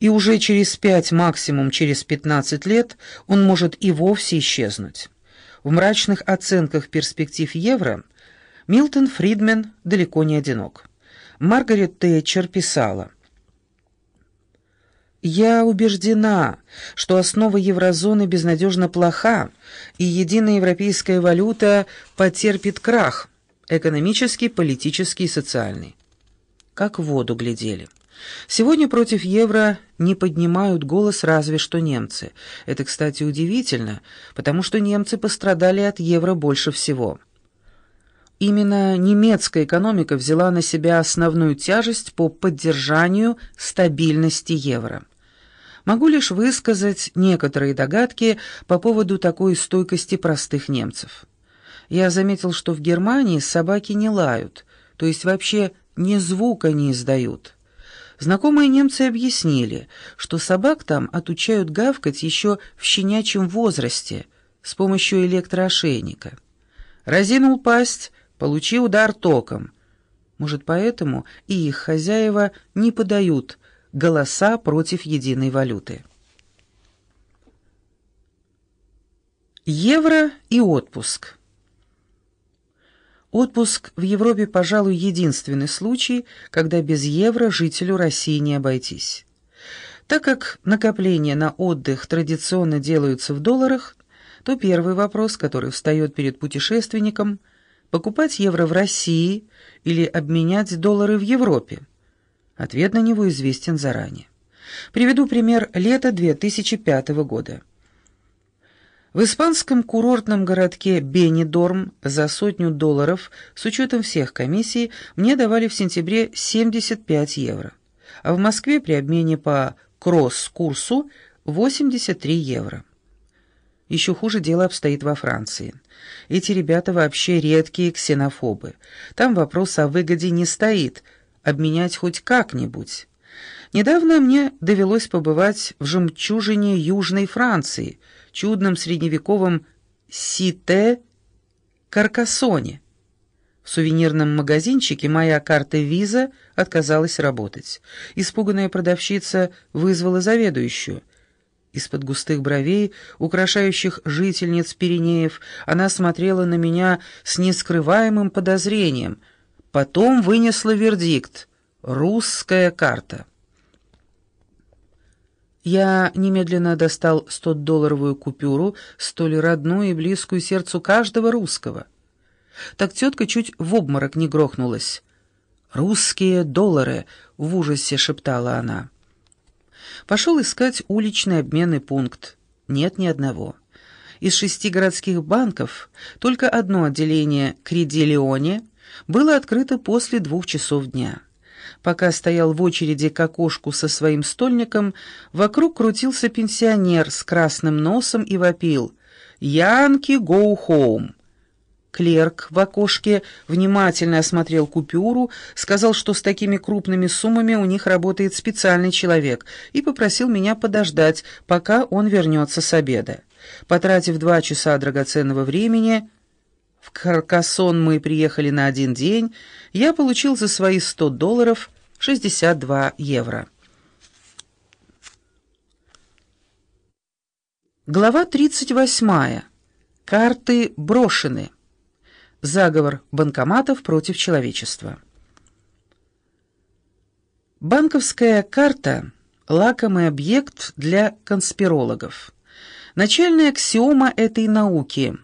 и уже через пять, максимум через пятнадцать лет он может и вовсе исчезнуть. В мрачных оценках перспектив евро Милтон Фридмен далеко не одинок. Маргарет Тэтчер писала, «Я убеждена, что основа еврозоны безнадежно плоха, и единая европейская валюта потерпит крах, экономический, политический и социальный». Как в воду глядели. Сегодня против евро не поднимают голос разве что немцы. Это, кстати, удивительно, потому что немцы пострадали от евро больше всего. Именно немецкая экономика взяла на себя основную тяжесть по поддержанию стабильности евро. Могу лишь высказать некоторые догадки по поводу такой стойкости простых немцев. Я заметил, что в Германии собаки не лают, то есть вообще ни звука не издают. Знакомые немцы объяснили, что собак там отучают гавкать еще в щенячьем возрасте с помощью электроошейника. Разинул пасть, получи удар током. Может, поэтому и их хозяева не подают голоса против единой валюты. Евро и отпуск. Отпуск в Европе, пожалуй, единственный случай, когда без евро жителю России не обойтись. Так как накопления на отдых традиционно делаются в долларах, то первый вопрос, который встает перед путешественником – покупать евро в России или обменять доллары в Европе? Ответ на него известен заранее. Приведу пример лета 2005 года. В испанском курортном городке Бенидорм за сотню долларов с учетом всех комиссий мне давали в сентябре 75 евро, а в Москве при обмене по кросс-курсу 83 евро. Еще хуже дело обстоит во Франции. Эти ребята вообще редкие ксенофобы. Там вопрос о выгоде не стоит, обменять хоть как-нибудь. Недавно мне довелось побывать в жемчужине Южной Франции – чудном средневековом Сите Каркасоне. В сувенирном магазинчике моя карта виза отказалась работать. Испуганная продавщица вызвала заведующую. Из-под густых бровей, украшающих жительниц Пиренеев, она смотрела на меня с нескрываемым подозрением. Потом вынесла вердикт «Русская карта». Я немедленно достал 100-долларовую купюру, столь родную и близкую сердцу каждого русского. Так тетка чуть в обморок не грохнулась. «Русские доллары!» — в ужасе шептала она. Пошел искать уличный обменный пункт. Нет ни одного. Из шести городских банков только одно отделение «Кредилеоне» было открыто после двух часов дня. Пока стоял в очереди к окошку со своим стольником, вокруг крутился пенсионер с красным носом и вопил «Янки, go home!». Клерк в окошке внимательно осмотрел купюру, сказал, что с такими крупными суммами у них работает специальный человек, и попросил меня подождать, пока он вернется с обеда. Потратив два часа драгоценного времени, в Каркасон мы приехали на один день, я получил за свои 100 долларов 62 евро. Глава 38. Карты брошены. Заговор банкоматов против человечества. Банковская карта – лакомый объект для конспирологов. Начальная аксиома этой науки.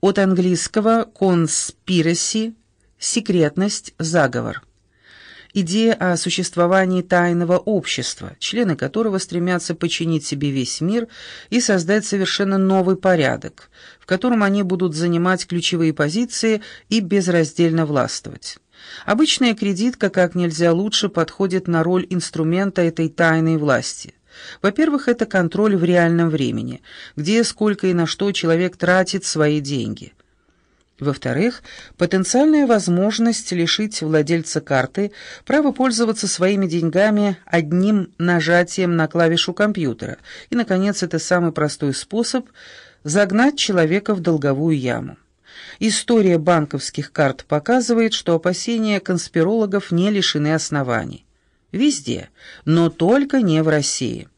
От английского «conspiracy» Секретность, заговор. Идея о существовании тайного общества, члены которого стремятся починить себе весь мир и создать совершенно новый порядок, в котором они будут занимать ключевые позиции и безраздельно властвовать. Обычная кредитка как нельзя лучше подходит на роль инструмента этой тайной власти. Во-первых, это контроль в реальном времени, где, сколько и на что человек тратит свои деньги. Во-вторых, потенциальная возможность лишить владельца карты права пользоваться своими деньгами одним нажатием на клавишу компьютера. И, наконец, это самый простой способ загнать человека в долговую яму. История банковских карт показывает, что опасения конспирологов не лишены оснований. Везде, но только не в России.